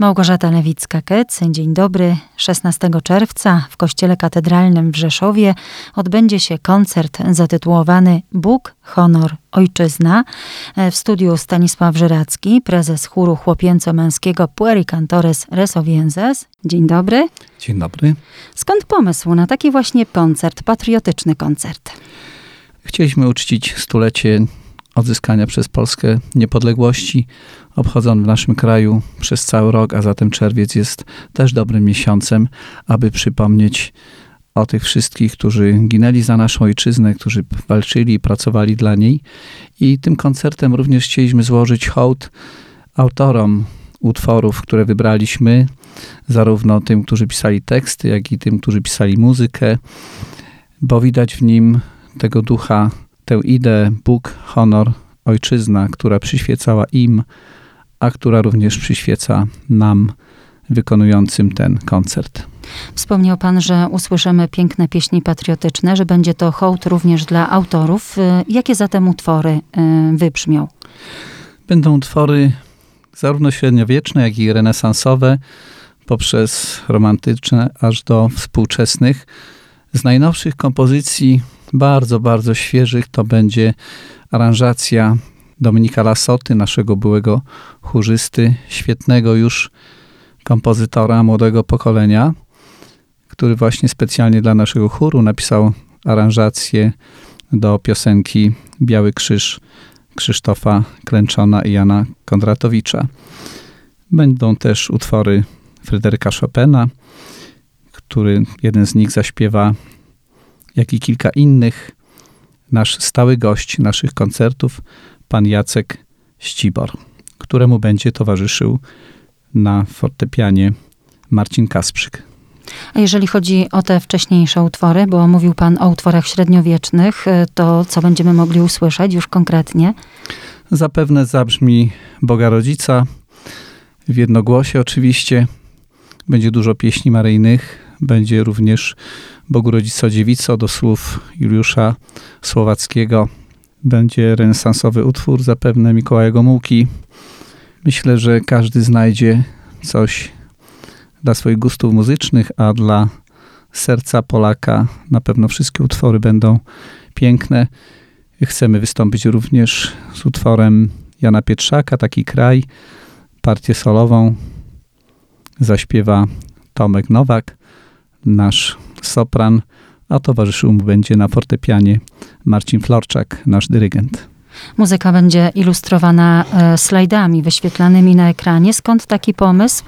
Małgorzata Lewicka-Kec, dzień dobry. 16 czerwca w Kościele Katedralnym w Rzeszowie odbędzie się koncert zatytułowany Bóg, Honor, Ojczyzna. W studiu Stanisław Żyracki, prezes chóru chłopięco-męskiego Pueri Cantores Resovienzes. Dzień dobry. Dzień dobry. Skąd pomysł na taki właśnie koncert, patriotyczny koncert? Chcieliśmy uczcić stulecie odzyskania przez Polskę niepodległości, obchodzony w naszym kraju przez cały rok, a zatem czerwiec jest też dobrym miesiącem, aby przypomnieć o tych wszystkich, którzy ginęli za naszą ojczyznę, którzy walczyli i pracowali dla niej. I tym koncertem również chcieliśmy złożyć hołd autorom utworów, które wybraliśmy, zarówno tym, którzy pisali teksty, jak i tym, którzy pisali muzykę, bo widać w nim tego ducha tę ideę Bóg, honor, ojczyzna, która przyświecała im, a która również przyświeca nam wykonującym ten koncert. Wspomniał Pan, że usłyszymy piękne pieśni patriotyczne, że będzie to hołd również dla autorów. Y, jakie zatem utwory y, wybrzmią? Będą utwory zarówno średniowieczne, jak i renesansowe, poprzez romantyczne aż do współczesnych. Z najnowszych kompozycji bardzo, bardzo świeżych to będzie aranżacja Dominika Lasoty, naszego byłego chórzysty, świetnego już kompozytora młodego pokolenia, który właśnie specjalnie dla naszego chóru napisał aranżację do piosenki Biały Krzyż Krzysztofa Klęczona i Jana Kondratowicza. Będą też utwory Fryderyka Chopina, który jeden z nich zaśpiewa jak i kilka innych, nasz stały gość naszych koncertów, pan Jacek Ścibor, któremu będzie towarzyszył na fortepianie Marcin Kasprzyk. A jeżeli chodzi o te wcześniejsze utwory, bo mówił Pan o utworach średniowiecznych, to co będziemy mogli usłyszeć już konkretnie? Zapewne zabrzmi Boga Rodzica, w jednogłosie oczywiście. Będzie dużo pieśni maryjnych, będzie również Bogu Rodzico Dziewico do słów Juliusza Słowackiego. Będzie renesansowy utwór zapewne Mikołaja Gomułki. Myślę, że każdy znajdzie coś dla swoich gustów muzycznych, a dla serca Polaka na pewno wszystkie utwory będą piękne. Chcemy wystąpić również z utworem Jana Pietrzaka, taki kraj, partię solową zaśpiewa Tomek Nowak nasz sopran, a towarzyszył mu będzie na fortepianie Marcin Florczak, nasz dyrygent. Muzyka będzie ilustrowana e, slajdami wyświetlanymi na ekranie. Skąd taki pomysł?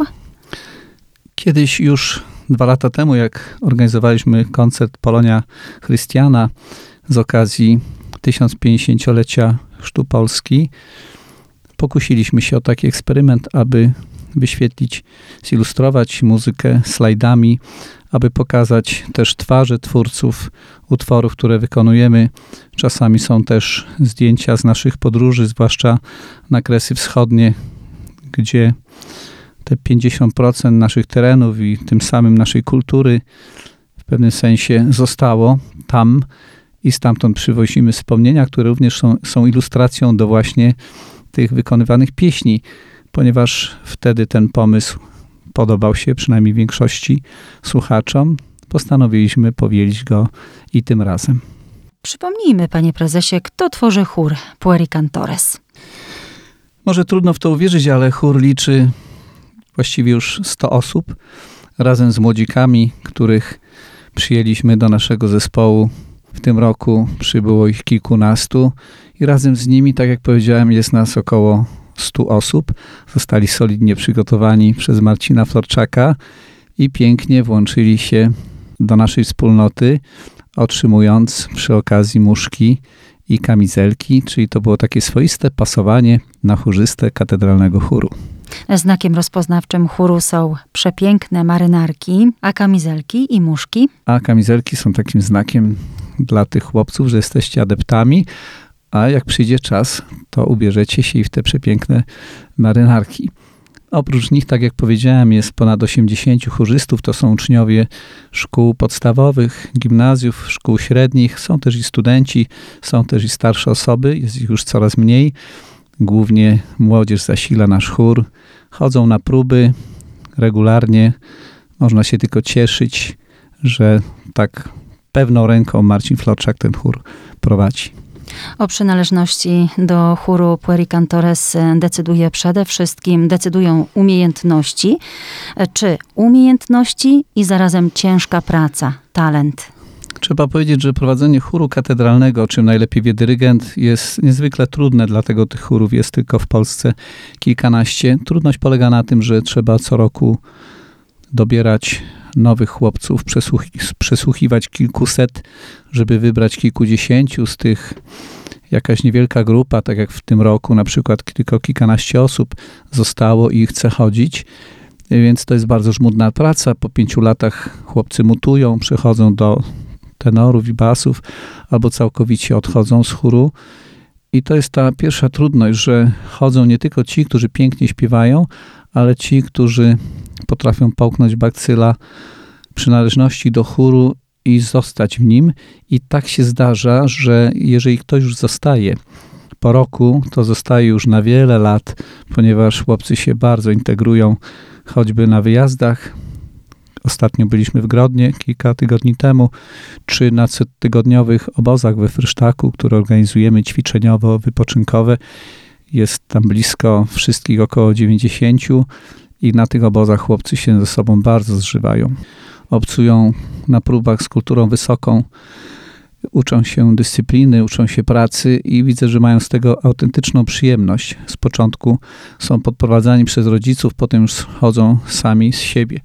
Kiedyś już dwa lata temu, jak organizowaliśmy koncert Polonia Chrystiana z okazji 1050-lecia Chrztu Polski, pokusiliśmy się o taki eksperyment, aby wyświetlić, zilustrować muzykę slajdami, aby pokazać też twarze twórców utworów, które wykonujemy. Czasami są też zdjęcia z naszych podróży, zwłaszcza na Kresy Wschodnie, gdzie te 50% naszych terenów i tym samym naszej kultury w pewnym sensie zostało tam i stamtąd przywozimy wspomnienia, które również są, są ilustracją do właśnie tych wykonywanych pieśni, ponieważ wtedy ten pomysł podobał się przynajmniej większości słuchaczom, postanowiliśmy powielić go i tym razem. Przypomnijmy, panie prezesie, kto tworzy chór Pueri Cantores? Może trudno w to uwierzyć, ale chór liczy właściwie już 100 osób, razem z młodzikami, których przyjęliśmy do naszego zespołu. W tym roku przybyło ich kilkunastu i razem z nimi, tak jak powiedziałem, jest nas około 100 osób. Zostali solidnie przygotowani przez Marcina Florczaka i pięknie włączyli się do naszej wspólnoty, otrzymując przy okazji muszki i kamizelki, czyli to było takie swoiste pasowanie na chórzystę katedralnego chóru. Znakiem rozpoznawczym chóru są przepiękne marynarki, a kamizelki i muszki. A kamizelki są takim znakiem dla tych chłopców, że jesteście adeptami, a jak przyjdzie czas, to ubierzecie się i w te przepiękne marynarki. Oprócz nich, tak jak powiedziałem, jest ponad 80 chórzystów. To są uczniowie szkół podstawowych, gimnazjów, szkół średnich. Są też i studenci, są też i starsze osoby. Jest ich już coraz mniej. Głównie młodzież zasila nasz chór. Chodzą na próby, regularnie. Można się tylko cieszyć, że tak pewną ręką Marcin Florczak ten chór prowadzi. O przynależności do chóru Puericantores decyduje przede wszystkim, decydują umiejętności. Czy umiejętności i zarazem ciężka praca, talent? Trzeba powiedzieć, że prowadzenie chóru katedralnego, o czym najlepiej wie dyrygent, jest niezwykle trudne, dlatego tych chórów jest tylko w Polsce kilkanaście. Trudność polega na tym, że trzeba co roku dobierać nowych chłopców, przesłuchi przesłuchiwać kilkuset, żeby wybrać kilkudziesięciu z tych jakaś niewielka grupa, tak jak w tym roku, na przykład tylko kilkanaście osób zostało i chce chodzić. Więc to jest bardzo żmudna praca. Po pięciu latach chłopcy mutują, przechodzą do tenorów i basów, albo całkowicie odchodzą z chóru. I to jest ta pierwsza trudność, że chodzą nie tylko ci, którzy pięknie śpiewają, ale ci, którzy potrafią połknąć bakcyla przynależności do chóru i zostać w nim. I tak się zdarza, że jeżeli ktoś już zostaje po roku, to zostaje już na wiele lat, ponieważ chłopcy się bardzo integrują, choćby na wyjazdach. Ostatnio byliśmy w Grodnie kilka tygodni temu, czy na tygodniowych obozach we Frysztaku, które organizujemy ćwiczeniowo-wypoczynkowe. Jest tam blisko wszystkich około 90 i na tych obozach chłopcy się ze sobą bardzo zżywają. Obcują na próbach z kulturą wysoką, uczą się dyscypliny, uczą się pracy i widzę, że mają z tego autentyczną przyjemność. Z początku są podprowadzani przez rodziców, potem już chodzą sami z siebie.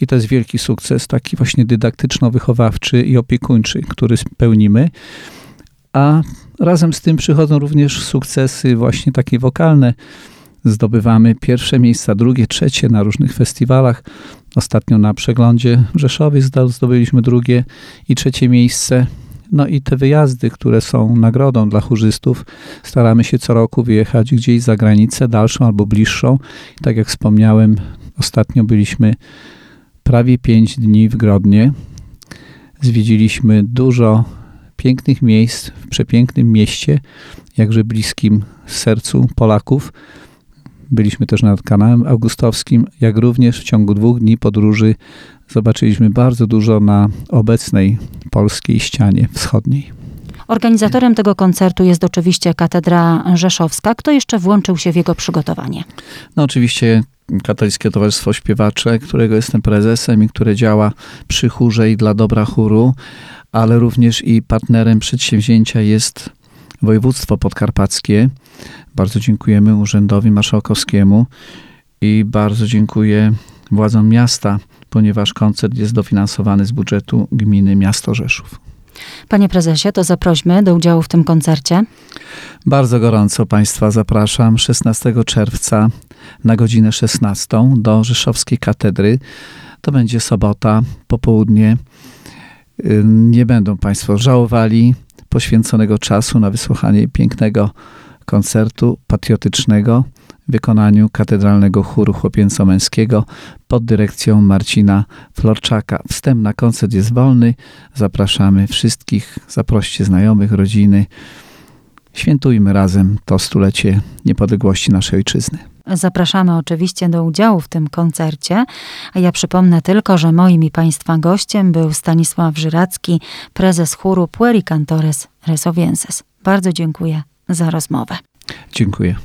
I to jest wielki sukces, taki właśnie dydaktyczno-wychowawczy i opiekuńczy, który spełnimy. A razem z tym przychodzą również sukcesy właśnie takie wokalne. Zdobywamy pierwsze miejsca, drugie, trzecie na różnych festiwalach. Ostatnio na przeglądzie w Rzeszowie zdobyliśmy drugie i trzecie miejsce. No i te wyjazdy, które są nagrodą dla chórzystów, staramy się co roku wyjechać gdzieś za granicę, dalszą albo bliższą. Tak jak wspomniałem, ostatnio byliśmy prawie pięć dni w Grodnie. Zwiedziliśmy dużo pięknych miejsc w przepięknym mieście, jakże bliskim sercu Polaków. Byliśmy też nad kanałem augustowskim, jak również w ciągu dwóch dni podróży zobaczyliśmy bardzo dużo na obecnej polskiej ścianie wschodniej. Organizatorem tego koncertu jest oczywiście Katedra Rzeszowska. Kto jeszcze włączył się w jego przygotowanie? No oczywiście Katolickie Towarzystwo Śpiewacze, którego jestem prezesem i które działa przy chórze i dla dobra chóru, ale również i partnerem przedsięwzięcia jest województwo podkarpackie. Bardzo dziękujemy Urzędowi Marszałkowskiemu i bardzo dziękuję władzom miasta, ponieważ koncert jest dofinansowany z budżetu gminy Miasto Rzeszów. Panie prezesie, to zaprośmy do udziału w tym koncercie. Bardzo gorąco Państwa zapraszam 16 czerwca na godzinę 16 do Rzeszowskiej Katedry. To będzie sobota, popołudnie. Nie będą Państwo żałowali poświęconego czasu na wysłuchanie pięknego koncertu patriotycznego w wykonaniu Katedralnego Chóru Chłopięco-Męskiego pod dyrekcją Marcina Florczaka. Wstęp na koncert jest wolny. Zapraszamy wszystkich, zaproście znajomych, rodziny. Świętujmy razem to stulecie niepodległości naszej ojczyzny. Zapraszamy oczywiście do udziału w tym koncercie. A ja przypomnę tylko, że moim i Państwa gościem był Stanisław Żyracki, prezes chóru Pueri Cantores Resovienses. Bardzo dziękuję za rozmowę. Dziękuję.